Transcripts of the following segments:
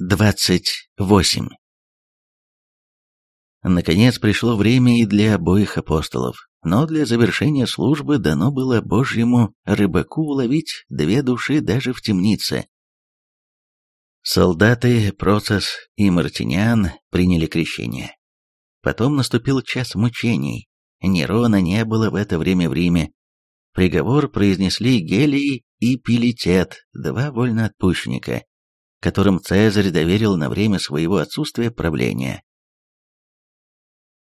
28. Наконец пришло время и для обоих апостолов, но для завершения службы дано было Божьему рыбаку уловить две души даже в темнице. Солдаты Процесс и Мартиниан приняли крещение. Потом наступил час мучений. Нерона не было в это время в Риме. Приговор произнесли Гелий и Пилитет, два вольноотпущенника, которым Цезарь доверил на время своего отсутствия правления.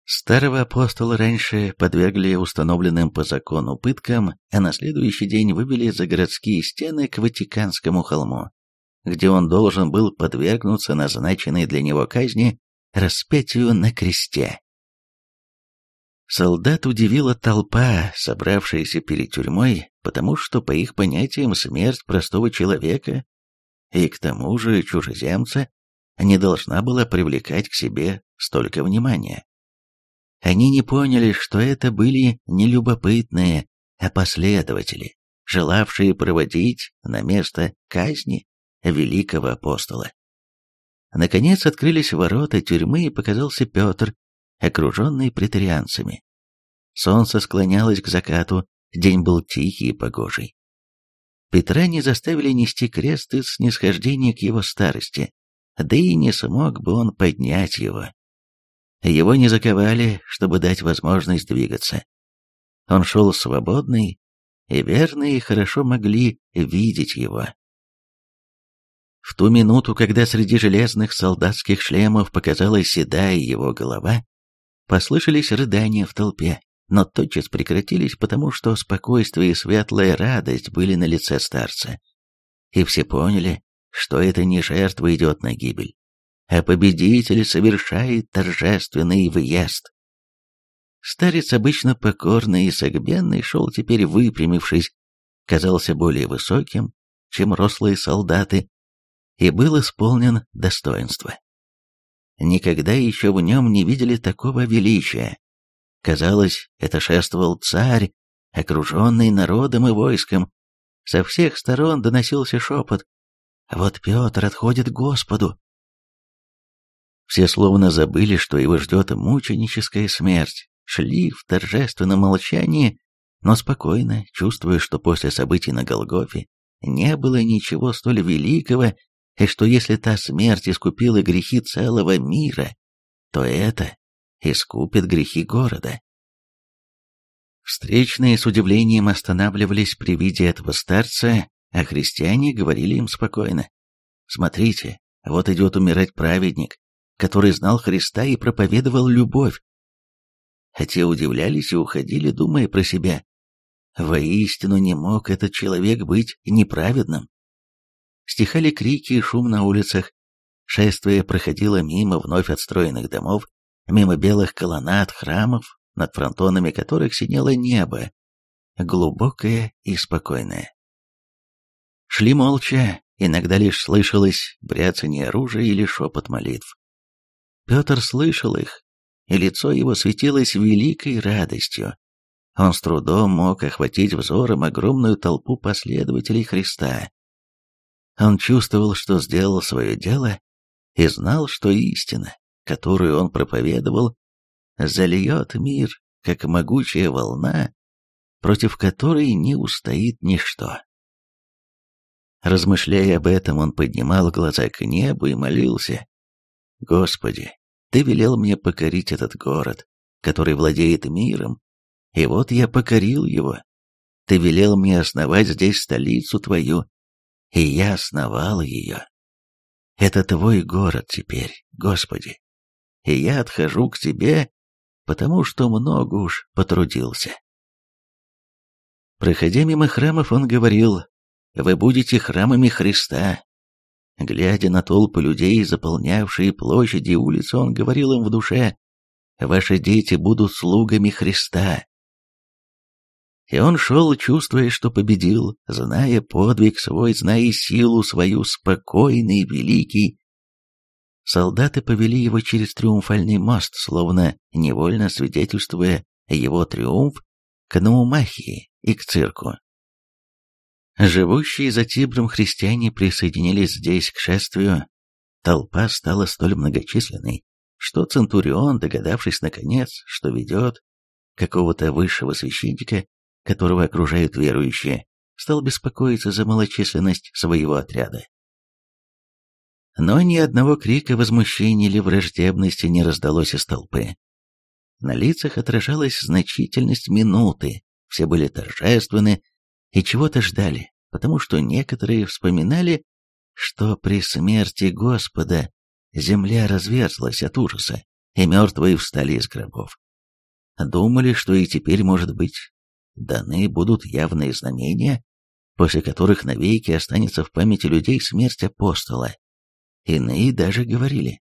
Старого апостола раньше подвергли установленным по закону пыткам, а на следующий день вывели за городские стены к Ватиканскому холму, где он должен был подвергнуться назначенной для него казни распятию на кресте. Солдат удивила толпа, собравшаяся перед тюрьмой, потому что, по их понятиям, смерть простого человека и к тому же чужеземца не должна была привлекать к себе столько внимания. Они не поняли, что это были не любопытные, а последователи, желавшие проводить на место казни великого апостола. Наконец открылись ворота тюрьмы и показался Петр, окруженный претарианцами. Солнце склонялось к закату, день был тихий и погожий. Петра не заставили нести крест из снисхождения к его старости, да и не смог бы он поднять его. Его не заковали, чтобы дать возможность двигаться. Он шел свободный, и верные хорошо могли видеть его. В ту минуту, когда среди железных солдатских шлемов показалась седая его голова, послышались рыдания в толпе но тотчас прекратились, потому что спокойствие и светлая радость были на лице старца. И все поняли, что это не жертва идет на гибель, а победитель совершает торжественный въезд. Старец, обычно покорный и согбенный, шел теперь выпрямившись, казался более высоким, чем рослые солдаты, и был исполнен достоинства. Никогда еще в нем не видели такого величия, Казалось, это шествовал царь, окруженный народом и войском. Со всех сторон доносился шепот. «Вот Петр отходит к Господу». Все словно забыли, что его ждет мученическая смерть, шли в торжественном молчании, но спокойно, чувствуя, что после событий на Голгофе не было ничего столь великого, и что если та смерть искупила грехи целого мира, то это искупит грехи города. Встречные с удивлением останавливались при виде этого старца, а христиане говорили им спокойно. «Смотрите, вот идет умирать праведник, который знал Христа и проповедовал любовь». А те удивлялись и уходили, думая про себя. Воистину не мог этот человек быть неправедным. Стихали крики и шум на улицах. Шествие проходило мимо вновь отстроенных домов, мимо белых колоннад, храмов, над фронтонами которых синело небо, глубокое и спокойное. Шли молча, иногда лишь слышалось бряцание оружия или шепот молитв. Петр слышал их, и лицо его светилось великой радостью. Он с трудом мог охватить взором огромную толпу последователей Христа. Он чувствовал, что сделал свое дело, и знал, что истина, которую он проповедовал, зальет мир, как могучая волна, против которой не устоит ничто. Размышляя об этом, он поднимал глаза к небу и молился. «Господи, Ты велел мне покорить этот город, который владеет миром, и вот я покорил его. Ты велел мне основать здесь столицу Твою, и я основал ее. Это Твой город теперь, Господи, и я отхожу к тебе, потому что много уж потрудился. Проходя мимо храмов, он говорил, «Вы будете храмами Христа». Глядя на толпы людей, заполнявшие площади и улицы, он говорил им в душе, «Ваши дети будут слугами Христа». И он шел, чувствуя, что победил, зная подвиг свой, зная силу свою, спокойный, великий, Солдаты повели его через триумфальный мост, словно невольно свидетельствуя его триумф к Наумахии и к цирку. Живущие за Тибром христиане присоединились здесь к шествию. толпа стала столь многочисленной, что Центурион, догадавшись наконец, что ведет какого-то высшего священника, которого окружают верующие, стал беспокоиться за малочисленность своего отряда. Но ни одного крика возмущения или враждебности не раздалось из толпы. На лицах отражалась значительность минуты, все были торжественны и чего-то ждали, потому что некоторые вспоминали, что при смерти Господа земля разверзлась от ужаса, и мертвые встали из гробов. Думали, что и теперь, может быть, даны будут явные знамения, после которых навеки останется в памяти людей смерть апостола. Иные даже говорили,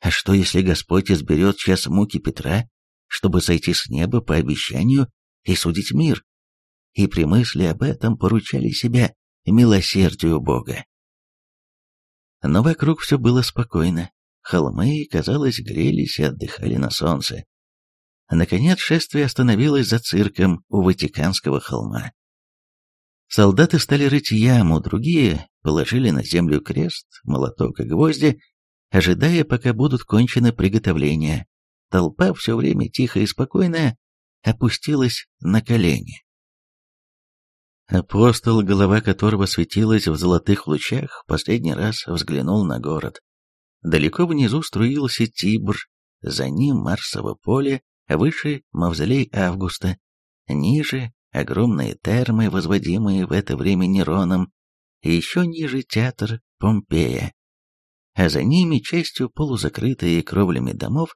а что если Господь изберет час муки Петра, чтобы сойти с неба по обещанию и судить мир? И при мысли об этом поручали себя милосердию Бога. Но вокруг все было спокойно. Холмы, казалось, грелись и отдыхали на солнце. Наконец шествие остановилось за цирком у Ватиканского холма. Солдаты стали рыть яму, другие положили на землю крест, молоток и гвозди, ожидая, пока будут кончены приготовления. Толпа все время тихо и спокойная опустилась на колени. Апостол, голова которого светилась в золотых лучах, последний раз взглянул на город. Далеко внизу струился Тибр, за ним Марсово поле, выше мавзолей Августа, ниже огромные термы, возводимые в это время Нероном, и еще ниже театр Помпея. А за ними частью полузакрытые кровлями домов,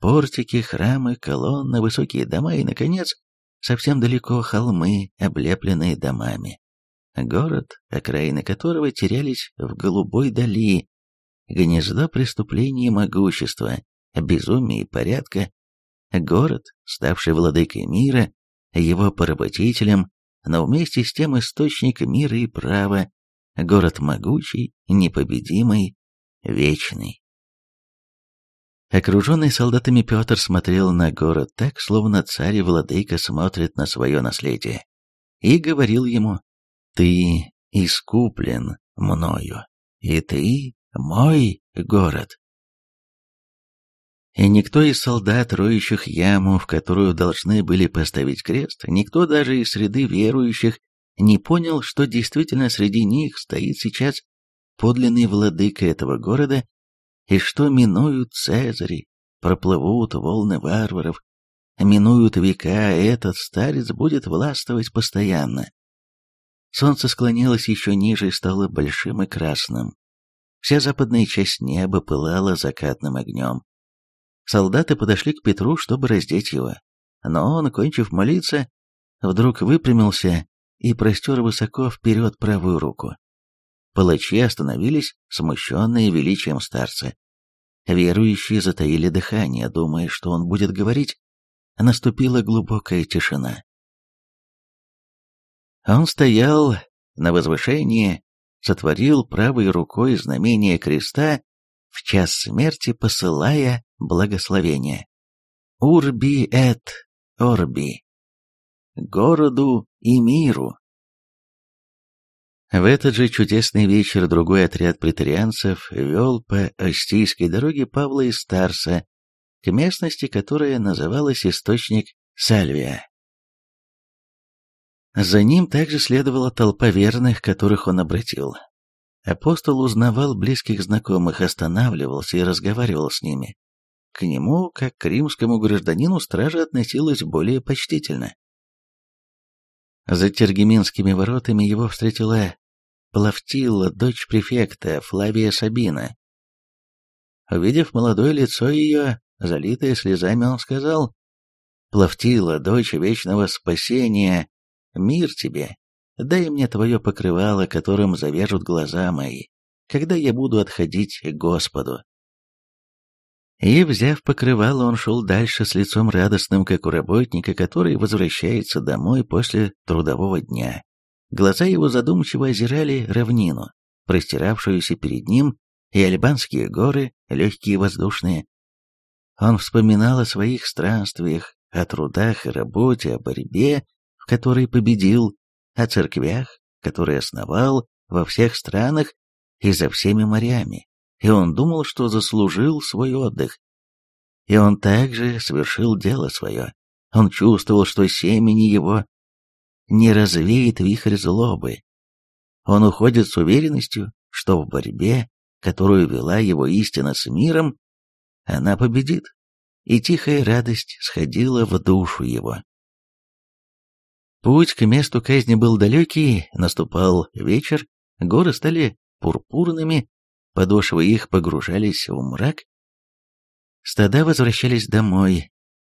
портики, храмы, колонны, высокие дома и, наконец, совсем далеко холмы, облепленные домами. Город, окраины которого терялись в голубой дали, гнездо преступлений и могущества, безумия и порядка, город, ставший владыкой мира, его поработителем, но вместе с тем источник мира и права, город могучий, непобедимый, вечный. Окруженный солдатами Петр смотрел на город так, словно царь и владыка смотрят на свое наследие, и говорил ему, «Ты искуплен мною, и ты мой город». И никто из солдат, роющих яму, в которую должны были поставить крест, никто даже из среды верующих не понял, что действительно среди них стоит сейчас подлинный владыка этого города и что минуют Цезари, проплывут волны варваров, минуют века, и этот старец будет властвовать постоянно. Солнце склонилось еще ниже и стало большим и красным. Вся западная часть неба пылала закатным огнем. Солдаты подошли к Петру, чтобы раздеть его, но он, кончив молиться, вдруг выпрямился и простер высоко вперед правую руку. Палачи остановились, смущенные величием старца. Верующие затаили дыхание, думая, что он будет говорить. Наступила глубокая тишина. Он стоял на возвышении, сотворил правой рукой знамение креста, в час смерти посылая благословение. «Урби эт орби» — городу и миру. В этот же чудесный вечер другой отряд претарианцев вел по Остийской дороге Павла из Старса к местности, которая называлась Источник Сальвия. За ним также следовала толпа верных, которых он обратил. Апостол узнавал близких знакомых, останавливался и разговаривал с ними. К нему, как к римскому гражданину, стража относилась более почтительно. За Тергеминскими воротами его встретила Плавтила, дочь префекта, Флавия Сабина. Увидев молодое лицо ее, залитое слезами, он сказал, «Плавтила, дочь вечного спасения, мир тебе, дай мне твое покрывало, которым завяжут глаза мои, когда я буду отходить к Господу». И, взяв покрывало, он шел дальше с лицом радостным, как у работника, который возвращается домой после трудового дня. Глаза его задумчиво озирали равнину, простиравшуюся перед ним, и альбанские горы, легкие воздушные. Он вспоминал о своих странствиях, о трудах и работе, о борьбе, в которой победил, о церквях, которые основал во всех странах и за всеми морями, и он думал, что заслужил свой отдых. И он также совершил дело свое. Он чувствовал, что семени его не развеет вихрь злобы. Он уходит с уверенностью, что в борьбе, которую вела его истина с миром, она победит, и тихая радость сходила в душу его. Путь к месту казни был далекий, наступал вечер, горы стали пурпурными, подошвы их погружались в мрак. Стада возвращались домой,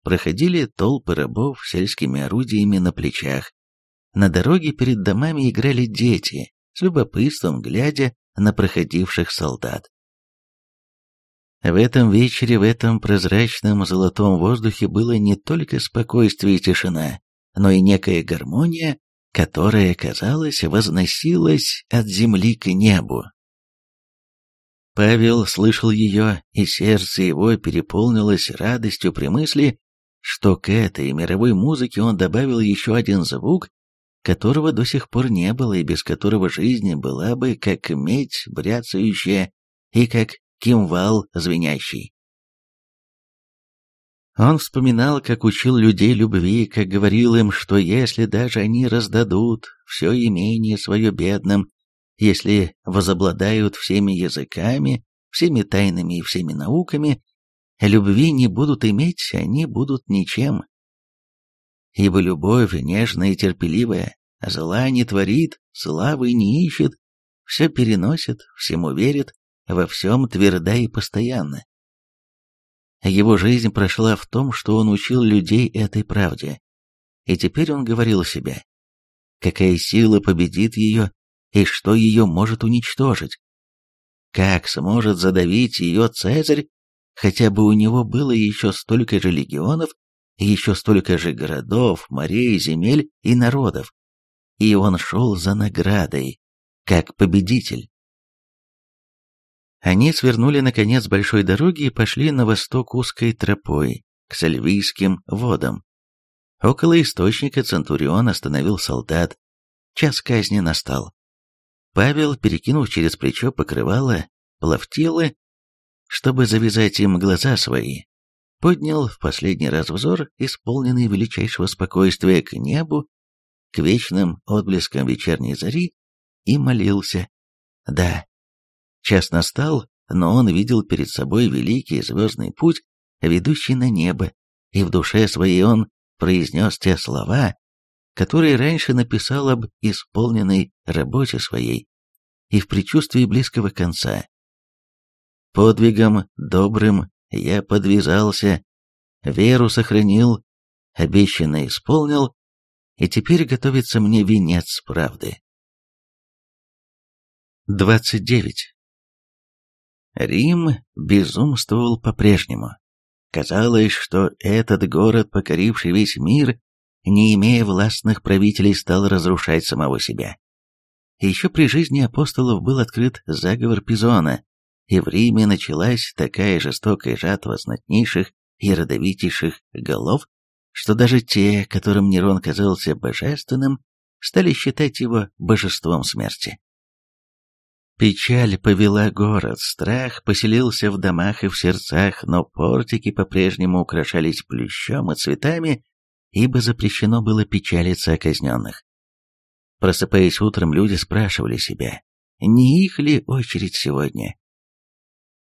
проходили толпы рабов с сельскими орудиями на плечах. На дороге перед домами играли дети, с любопытством глядя на проходивших солдат. В этом вечере, в этом прозрачном золотом воздухе было не только спокойствие и тишина, но и некая гармония, которая, казалось, возносилась от земли к небу. Павел слышал ее, и сердце его переполнилось радостью при мысли, что к этой мировой музыке он добавил еще один звук, которого до сих пор не было и без которого жизнь была бы как медь бряцающая и как кимвал звенящий. Он вспоминал, как учил людей любви, как говорил им, что если даже они раздадут все имение свое бедным, если возобладают всеми языками, всеми тайнами и всеми науками, любви не будут иметь, они будут ничем. Ибо любовь нежная и терпеливая, зла не творит, славы не ищет, все переносит, всему верит, во всем тверда и постоянна. Его жизнь прошла в том, что он учил людей этой правде. И теперь он говорил себе, какая сила победит ее и что ее может уничтожить. Как сможет задавить ее Цезарь, хотя бы у него было еще столько же легионов, еще столько же городов, морей, земель и народов. И он шел за наградой, как победитель. Они свернули наконец большой дороги и пошли на восток узкой тропой, к Сальвийским водам. Около источника Центурион остановил солдат. Час казни настал. Павел, перекинув через плечо покрывало, плавтилы, чтобы завязать им глаза свои, поднял в последний раз взор, исполненный величайшего спокойствия к небу, к вечным отблескам вечерней зари, и молился. Да, час настал, но он видел перед собой великий звездный путь, ведущий на небо, и в душе своей он произнес те слова, которые раньше написал об исполненной работе своей и в предчувствии близкого конца. Подвигом добрым я подвязался, веру сохранил, обещанное исполнил, и теперь готовится мне венец правды. 29. Рим безумствовал по-прежнему. Казалось, что этот город, покоривший весь мир, не имея властных правителей, стал разрушать самого себя. Еще при жизни апостолов был открыт заговор Пизона, и в Риме началась такая жестокая жатва знатнейших и родовитейших голов, что даже те, которым Нерон казался божественным, стали считать его божеством смерти. Печаль повела город, страх поселился в домах и в сердцах, но портики по-прежнему украшались плющом и цветами, ибо запрещено было печалиться о казненных. Просыпаясь утром, люди спрашивали себя, не их ли очередь сегодня?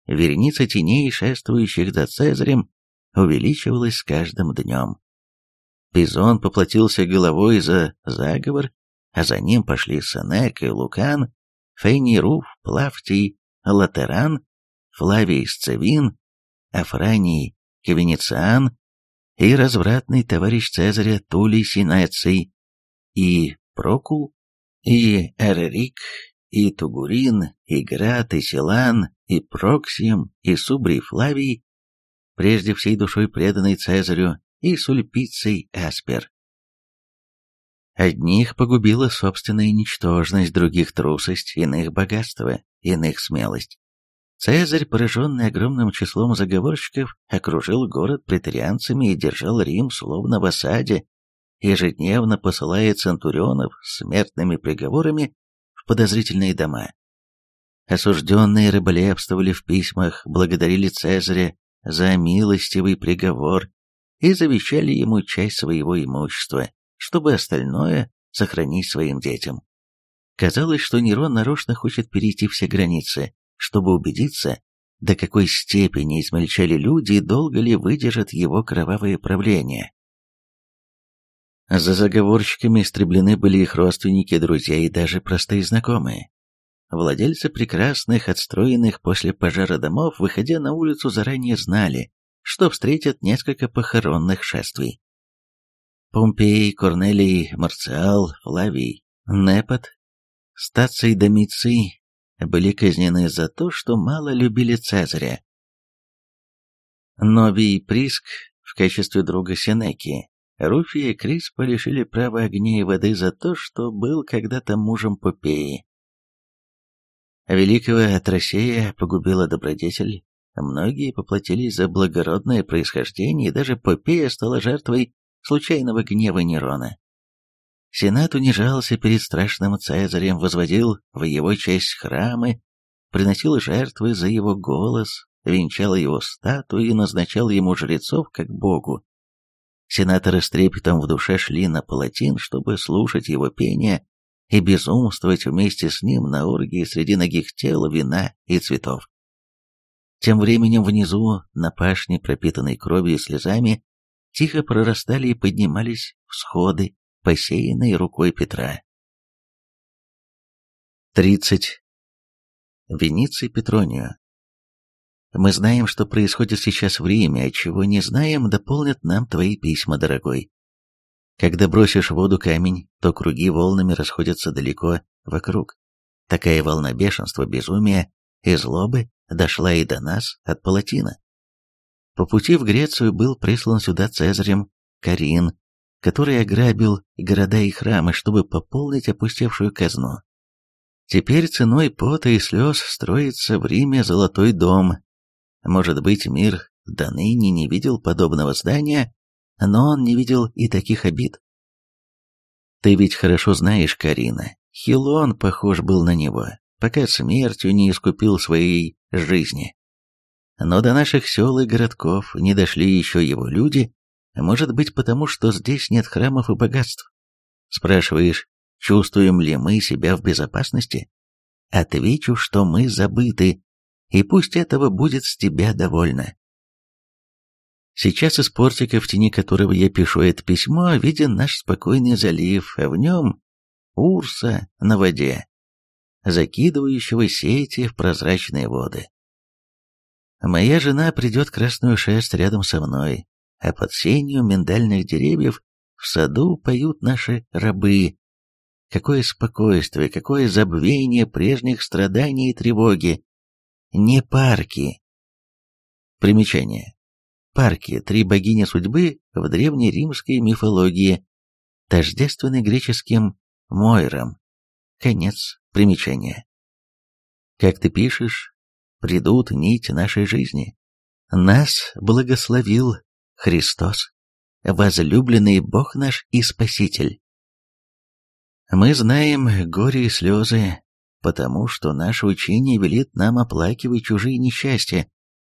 Вереница теней, шествующих за Цезарем, увеличивалась с каждым днем. Пизон поплатился головой за заговор, а за ним пошли Сенек и Лукан, Фейний Руф, Плавтий, Латеран, Флавий Сцевин, Афраний Квенециан и развратный товарищ Цезаря Тулий Синеций и Прокул, и Эрерик, и Тугурин, и Град, и Силан, и Проксием, и Субрий Флавий, прежде всей душой преданный Цезарю, и Сульпицей Аспер. Одних погубила собственная ничтожность, других трусость, иных богатство, иных смелость. Цезарь, пораженный огромным числом заговорщиков, окружил город претарианцами и держал Рим словно в осаде, ежедневно посылая центурионов смертными приговорами в подозрительные дома. Осужденные рыболепствовали в письмах, благодарили Цезаря за милостивый приговор и завещали ему часть своего имущества, чтобы остальное сохранить своим детям. Казалось, что Нерон нарочно хочет перейти все границы, чтобы убедиться, до какой степени измельчали люди и долго ли выдержат его кровавое правление. За заговорщиками истреблены были их родственники, друзья и даже простые знакомые. Владельцы прекрасных, отстроенных после пожара домов, выходя на улицу, заранее знали, что встретят несколько похоронных шествий. Помпей, Корнелий, Марциал, Флавий, Непот, Стаций Домиций были казнены за то, что мало любили Цезаря. Новий Приск в качестве друга Сенеки, Руфия и Криспа лишили права огня и воды за то, что был когда-то мужем Попеи. Великого Атрасея погубила добродетель, многие поплатились за благородное происхождение, и даже Попея стала жертвой случайного гнева Нерона. Сенат унижался перед страшным Цезарем, возводил в его честь храмы, приносил жертвы за его голос, венчал его статуи и назначал ему жрецов как богу. Сенаторы с трепетом в душе шли на палатин, чтобы слушать его пение и безумствовать вместе с ним на оргии среди ногих тел, вина и цветов. Тем временем внизу, на пашне, пропитанной кровью и слезами, тихо прорастали и поднимались всходы, посеянные рукой Петра. 30. Вениций Петронию. Мы знаем, что происходит сейчас в Риме, а чего не знаем, дополнят нам твои письма, дорогой. Когда бросишь в воду камень, то круги волнами расходятся далеко вокруг. Такая волна бешенства, безумия и злобы дошла и до нас от Палатина. По пути в Грецию был прислан сюда Цезарем Карин, который ограбил города и храмы, чтобы пополнить опустевшую казну. Теперь ценой пота и слез строится в Риме золотой дом. Может быть, мир до ныне не видел подобного здания, но он не видел и таких обид. Ты ведь хорошо знаешь Карина. Хилон похож был на него, пока смертью не искупил своей жизни. Но до наших сел и городков не дошли еще его люди, может быть, потому что здесь нет храмов и богатств. Спрашиваешь, чувствуем ли мы себя в безопасности? Отвечу, что мы забыты, и пусть этого будет с тебя довольно. Сейчас из портика, в тени которого я пишу это письмо, виден наш спокойный залив, а в нем урса на воде, закидывающего сети в прозрачные воды. Моя жена придет красную шерсть рядом со мной, а под сенью миндальных деревьев в саду поют наши рабы. Какое спокойствие, какое забвение прежних страданий и тревоги. Не парки. Примечание. Парки – три богини судьбы в древнеримской мифологии, тождественны греческим Мойрам. Конец примечания. Как ты пишешь, придут нить нашей жизни. Нас благословил Христос, возлюбленный Бог наш и Спаситель. Мы знаем горе и слезы, потому что наше учение велит нам оплакивать чужие несчастья,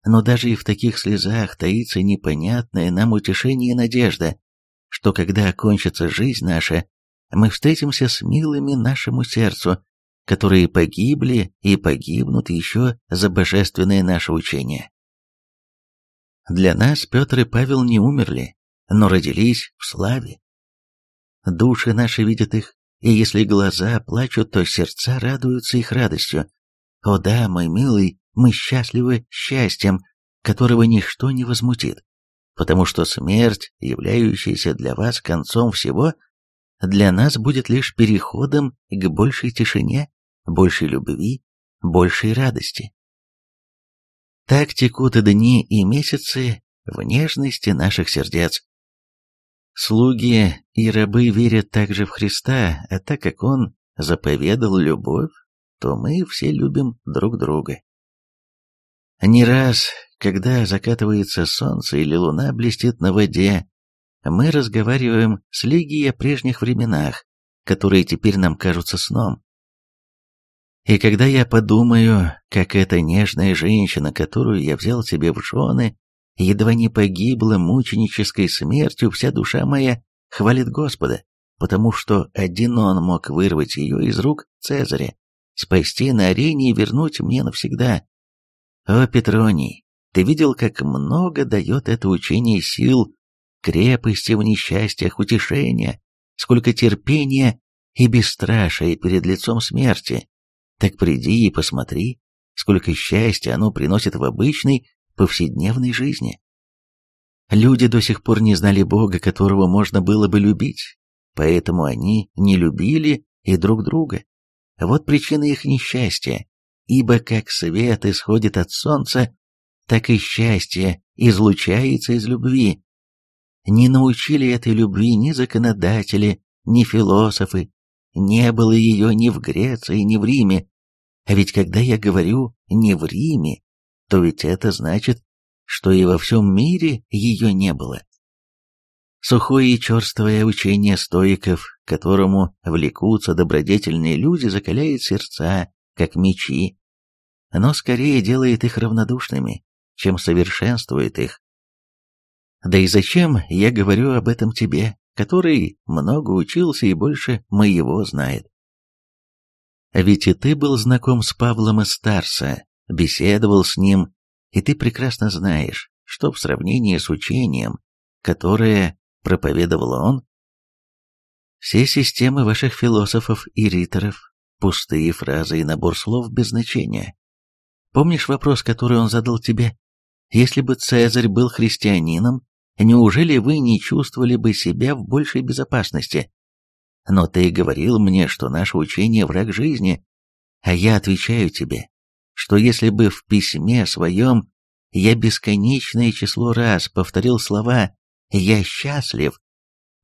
но даже и в таких слезах таится непонятное нам утешение и надежда, что когда окончится жизнь наша, мы встретимся с милыми нашему сердцу, которые погибли и погибнут еще за божественное наше учение. Для нас Петр и Павел не умерли, но родились в славе. Души наши видят их, и если глаза плачут, то сердца радуются их радостью. О да, мой милый, мы счастливы счастьем, которого ничто не возмутит, потому что смерть, являющаяся для вас концом всего, для нас будет лишь переходом к большей тишине, большей любви, большей радости. Так текут и дни, и месяцы в нежности наших сердец. Слуги и рабы верят также в Христа, а так как Он заповедал любовь, то мы все любим друг друга. Не раз, когда закатывается солнце или луна блестит на воде, мы разговариваем с Лигией о прежних временах, которые теперь нам кажутся сном. И когда я подумаю, как эта нежная женщина, которую я взял себе в жены, едва не погибла мученической смертью, вся душа моя хвалит Господа, потому что один он мог вырвать ее из рук Цезаря, спасти на арене и вернуть мне навсегда. О, Петроний, ты видел, как много дает это учение сил, крепости в несчастьях, утешения, сколько терпения и бесстрашия перед лицом смерти. Так приди и посмотри, сколько счастья оно приносит в обычной, повседневной жизни. Люди до сих пор не знали Бога, которого можно было бы любить, поэтому они не любили и друг друга. Вот причина их несчастья, ибо как свет исходит от солнца, так и счастье излучается из любви. Не научили этой любви ни законодатели, ни философы, не было ее ни в Греции, ни в Риме. А ведь когда я говорю «не в Риме», то ведь это значит, что и во всем мире ее не было. Сухое и черствое учение стоиков, которому влекутся добродетельные люди, закаляет сердца, как мечи, но скорее делает их равнодушными, чем совершенствует их. Да и зачем я говорю об этом тебе? Который много учился и больше моего знает. Ведь и ты был знаком с Павлом из Старса, беседовал с ним, и ты прекрасно знаешь, что в сравнении с учением, которое проповедовал он, все системы ваших философов и риторов – пустые фразы и набор слов без значения. Помнишь вопрос, который он задал тебе? Если бы Цезарь был христианином, неужели вы не чувствовали бы себя в большей безопасности? Но ты говорил мне, что наше учение враг жизни, а я отвечаю тебе, что если бы в письме своем я бесконечное число раз повторил слова «я счастлив»,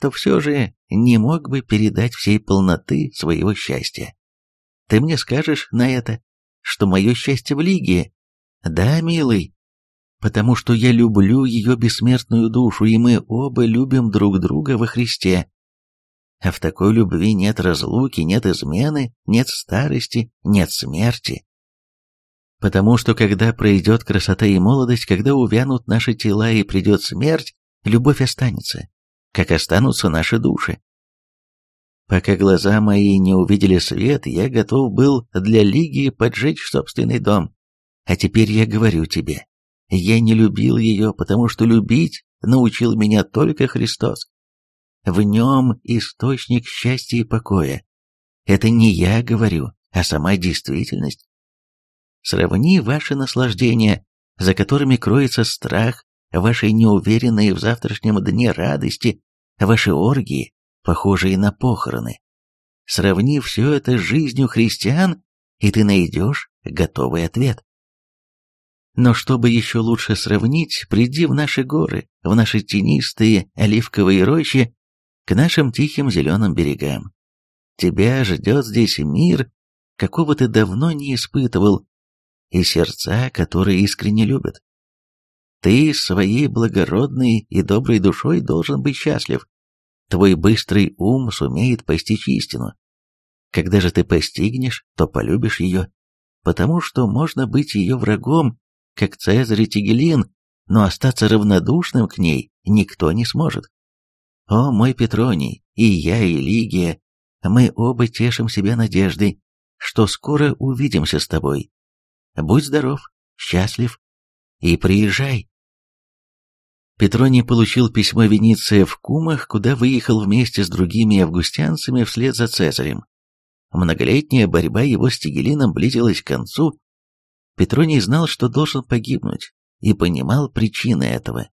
то все же не мог бы передать всей полноты своего счастья. Ты мне скажешь на это, что мое счастье в Лиге? Да, милый, потому что я люблю ее бессмертную душу, и мы оба любим друг друга во Христе. А в такой любви нет разлуки, нет измены, нет старости, нет смерти. Потому что когда пройдет красота и молодость, когда увянут наши тела и придет смерть, любовь останется, как останутся наши души. Пока глаза мои не увидели свет, я готов был для Лигии поджечь собственный дом. А теперь я говорю тебе, я не любил ее, потому что любить научил меня только Христос. В нем источник счастья и покоя. Это не я говорю, а сама действительность. Сравни ваши наслаждения, за которыми кроется страх, ваши неуверенные в завтрашнем дне радости, ваши оргии, похожие на похороны. Сравни все это с жизнью христиан, и ты найдешь готовый ответ. Но чтобы еще лучше сравнить, приди в наши горы, в наши тенистые оливковые рощи, к нашим тихим зеленым берегам. Тебя ждет здесь мир, какого ты давно не испытывал, и сердца, которые искренне любят. Ты своей благородной и доброй душой должен быть счастлив. Твой быстрый ум сумеет постичь истину. Когда же ты постигнешь, то полюбишь ее, потому что можно быть ее врагом как Цезарь и Тигелин, но остаться равнодушным к ней никто не сможет. О, мой Петроний, и я, и Лигия, мы оба тешим себя надеждой, что скоро увидимся с тобой. Будь здоров, счастлив и приезжай. Петроний получил письмо Вениция в Кумах, куда выехал вместе с другими августянцами вслед за Цезарем. Многолетняя борьба его с Тигелином близилась к концу, Петроний знал, что должен погибнуть, и понимал причины этого.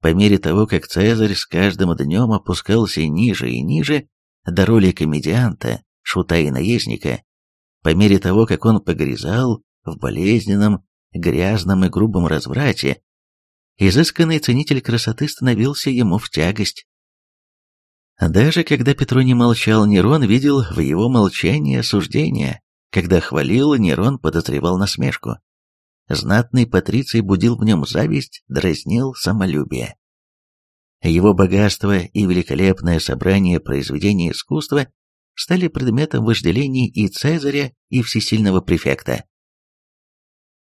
По мере того, как Цезарь с каждым днем опускался ниже и ниже до роли комедианта, шута и наездника, по мере того, как он погрязал в болезненном, грязном и грубом разврате, изысканный ценитель красоты становился ему в тягость. Даже когда Петроний молчал, Нерон видел в его молчании осуждение, когда хвалил, Нерон подозревал насмешку. Знатный Патриций будил в нем зависть, дразнил самолюбие. Его богатство и великолепное собрание произведений искусства стали предметом вожделений и Цезаря, и всесильного префекта.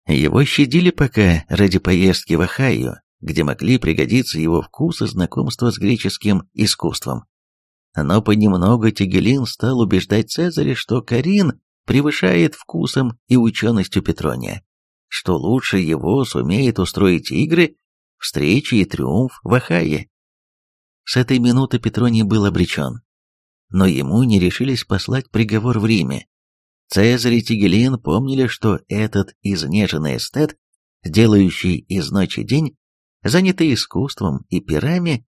Его щадили пока ради поездки в Ахайо, где могли пригодиться его вкус и знакомство с греческим искусством. Но понемногу Тигелин стал убеждать Цезаря, что Карин превышает вкусом и ученостью Петрония, что лучше его сумеет устроить игры, встречи и триумф в Ахайе. С этой минуты Петроний был обречен. Но ему не решились послать приговор в Риме, Цезарь и Тигелин помнили, что этот изнеженный эстет, делающий из ночи день, занятый искусством и пирами,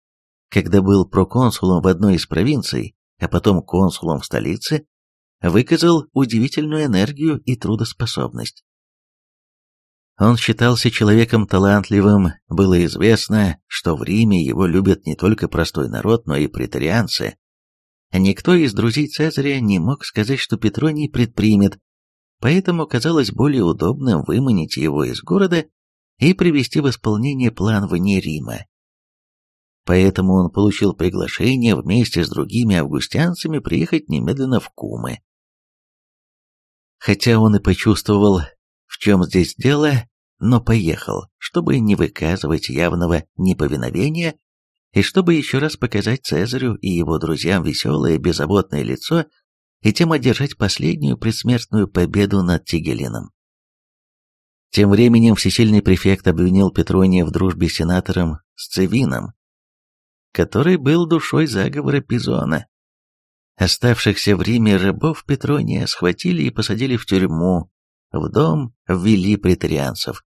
когда был проконсулом в одной из провинций, а потом консулом в столице, выказал удивительную энергию и трудоспособность. Он считался человеком талантливым, было известно, что в Риме его любят не только простой народ, но и претарианцы, Никто из друзей Цезаря не мог сказать, что Петроний предпримет, поэтому казалось более удобным выманить его из города и привести в исполнение план вне Рима. Поэтому он получил приглашение вместе с другими августянцами приехать немедленно в Кумы. Хотя он и почувствовал, в чем здесь дело, но поехал, чтобы не выказывать явного неповиновения и чтобы еще раз показать Цезарю и его друзьям веселое, беззаботное лицо, и тем одержать последнюю предсмертную победу над Тигелином. Тем временем всесильный префект обвинил Петрония в дружбе с сенатором Сцевином, который был душой заговора Пизона. Оставшихся в Риме рабов Петрония схватили и посадили в тюрьму, в дом ввели претарианцев.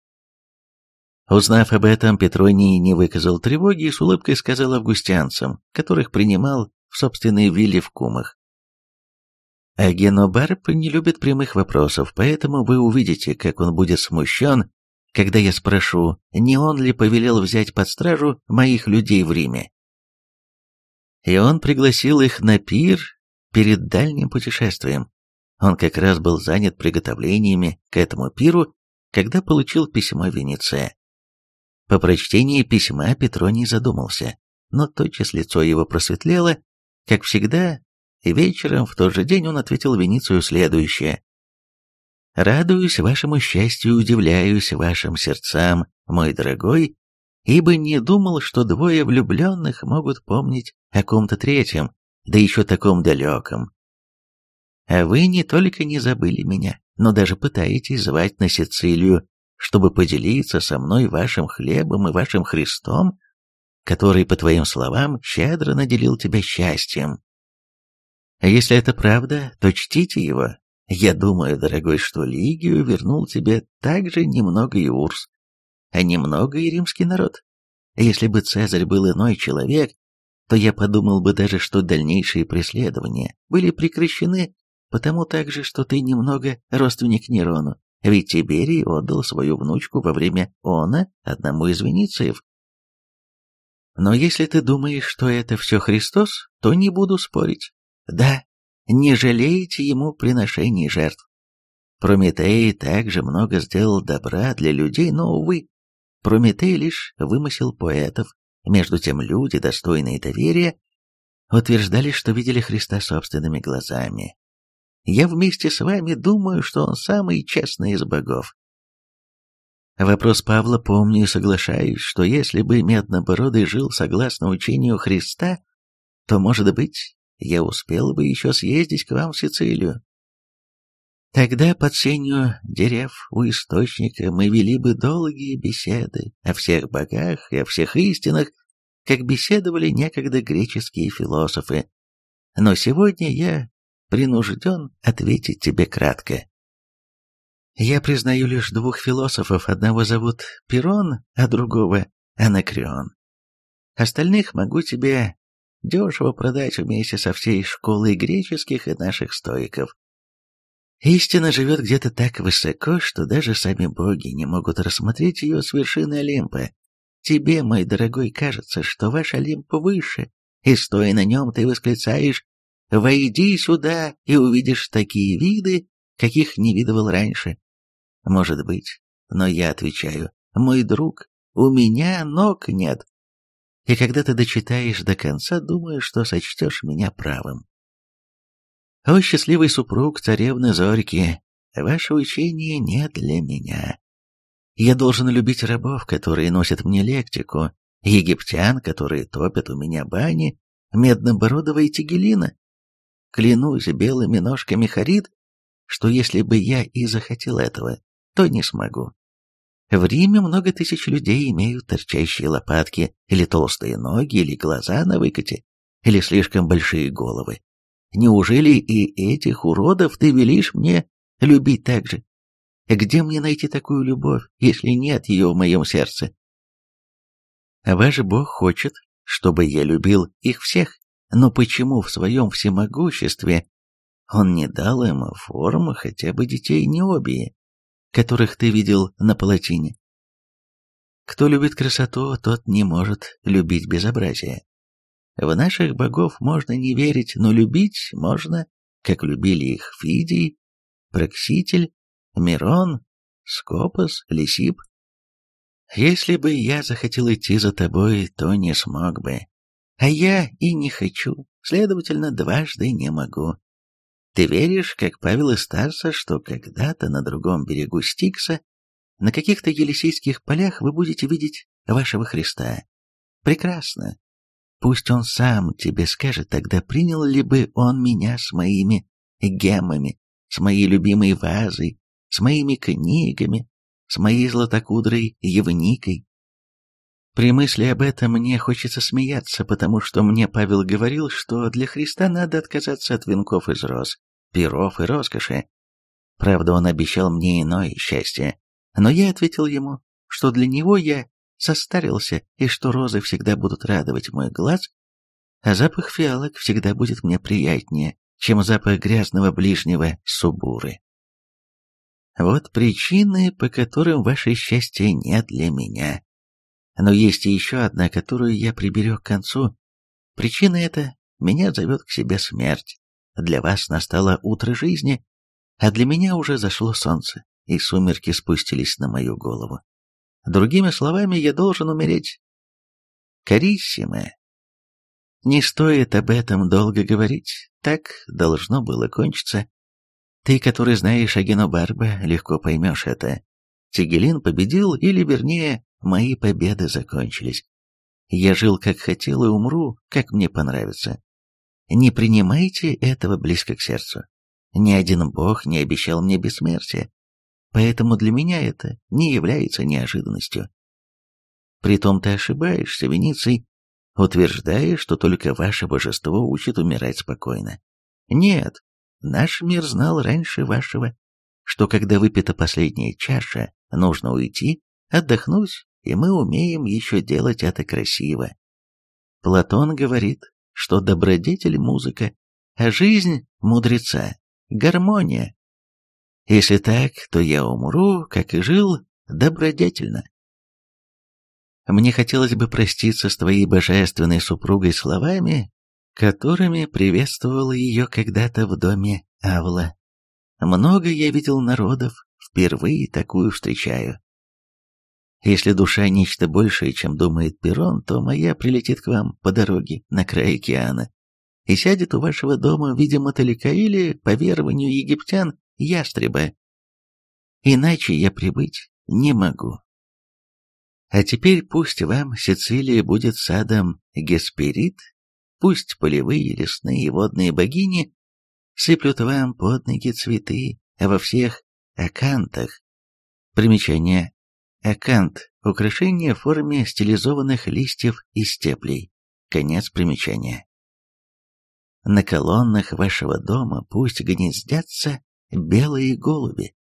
Узнав об этом, Петроний не выказал тревоги и с улыбкой сказал августянцам, которых принимал в собственной вилле в Кумах. А Генобарб не любит прямых вопросов, поэтому вы увидите, как он будет смущен, когда я спрошу, не он ли повелел взять под стражу моих людей в Риме. И он пригласил их на пир перед дальним путешествием. Он как раз был занят приготовлениями к этому пиру, когда получил письмо Венеция. По прочтении письма Петроний задумался, но тотчас лицо его просветлело, как всегда, и вечером в тот же день он ответил Веницию следующее. «Радуюсь вашему счастью удивляюсь вашим сердцам, мой дорогой, ибо не думал, что двое влюбленных могут помнить о ком-то третьем, да еще таком далеком. А вы не только не забыли меня, но даже пытаетесь звать на Сицилию чтобы поделиться со мной вашим хлебом и вашим Христом, который, по твоим словам, щедро наделил тебя счастьем. А если это правда, то чтите его. Я думаю, дорогой, что Лигию вернул тебе также немного и Урс, а немного и римский народ. Если бы Цезарь был иной человек, то я подумал бы даже, что дальнейшие преследования были прекращены, потому также, что ты немного родственник Нерону, ведь Тиберий отдал свою внучку во время она одному из венециев. Но если ты думаешь, что это все Христос, то не буду спорить. Да, не жалеете ему приношений жертв. Прометей также много сделал добра для людей, но, увы, Прометей лишь вымысел поэтов. Между тем люди, достойные доверия, утверждали, что видели Христа собственными глазами, я вместе с вами думаю, что он самый честный из богов. Вопрос Павла помню и соглашаюсь, что если бы Меднобородый жил согласно учению Христа, то, может быть, я успел бы еще съездить к вам в Сицилию. Тогда под сенью дерев у источника мы вели бы долгие беседы о всех богах и о всех истинах, как беседовали некогда греческие философы. Но сегодня я принужден ответить тебе кратко. Я признаю лишь двух философов, одного зовут Пирон, а другого Анакреон. Остальных могу тебе дешево продать вместе со всей школой греческих и наших стоиков. Истина живет где-то так высоко, что даже сами боги не могут рассмотреть ее с вершины Олимпа. Тебе, мой дорогой, кажется, что ваш Олимп выше, и стоя на нем ты восклицаешь Войди сюда и увидишь такие виды, каких не видывал раньше. Может быть, но я отвечаю, мой друг, у меня ног нет. И когда ты дочитаешь до конца, думаю, что сочтешь меня правым. О, счастливый супруг царевны Зорьки, ваше учение не для меня. Я должен любить рабов, которые носят мне лектику, египтян, которые топят у меня бани, меднобородого и тигелина. Клянусь белыми ножками Харид, что если бы я и захотел этого, то не смогу. В Риме много тысяч людей имеют торчащие лопатки, или толстые ноги, или глаза на выкате, или слишком большие головы. Неужели и этих уродов ты велишь мне любить так же? Где мне найти такую любовь, если нет ее в моем сердце? Ваш Бог хочет, чтобы я любил их всех, но почему в своем всемогуществе он не дал им формы хотя бы детей Необии, которых ты видел на палатине? Кто любит красоту, тот не может любить безобразие. В наших богов можно не верить, но любить можно, как любили их Фидий, Прокситель, Мирон, Скопос, Лисип. Если бы я захотел идти за тобой, то не смог бы. А я и не хочу, следовательно, дважды не могу. Ты веришь, как Павел из Тарса, что когда-то на другом берегу Стикса, на каких-то елисейских полях вы будете видеть вашего Христа? Прекрасно. Пусть он сам тебе скажет, тогда принял ли бы он меня с моими геммами, с моей любимой вазой, с моими книгами, с моей златокудрой Евникой. При мысли об этом мне хочется смеяться, потому что мне Павел говорил, что для Христа надо отказаться от венков из роз, перов и роскоши. Правда, он обещал мне иное счастье, но я ответил ему, что для него я состарился и что розы всегда будут радовать мой глаз, а запах фиалок всегда будет мне приятнее, чем запах грязного ближнего субуры. Вот причины, по которым ваше счастье не для меня. Но есть и еще одна, которую я приберег к концу. Причина эта меня зовет к себе смерть. Для вас настало утро жизни, а для меня уже зашло солнце, и сумерки спустились на мою голову. Другими словами, я должен умереть. Кариссиме. Не стоит об этом долго говорить, так должно было кончиться. Ты, который знаешь Агену Барба, легко поймешь это. Тигелин победил, или, вернее, мои победы закончились. Я жил как хотел и умру, как мне понравится. Не принимайте этого близко к сердцу. Ни один бог не обещал мне бессмертия, поэтому для меня это не является неожиданностью. Притом ты ошибаешься, Вениций, утверждая, что только ваше божество учит умирать спокойно. Нет, Наш мир знал раньше вашего, что когда выпита последняя чаша, нужно уйти, отдохнуть, и мы умеем еще делать это красиво. Платон говорит, что добродетель — музыка, а жизнь — мудреца, гармония. Если так, то я умру, как и жил, добродетельно. Мне хотелось бы проститься с твоей божественной супругой словами, которыми приветствовал ее когда-то в доме Авла. Много я видел народов, впервые такую встречаю. Если душа нечто большее, чем думает Перрон, то моя прилетит к вам по дороге на край океана и сядет у вашего дома в виде мотылька или, по верованию египтян, ястреба. Иначе я прибыть не могу. А теперь пусть вам Сицилия будет садом Гесперид Пусть полевые, лесные и водные богини сыплют вам под ноги цветы во всех акантах. Примечание. Акант – украшение в форме стилизованных листьев и степлей. Конец примечания. На колоннах вашего дома пусть гнездятся белые голуби.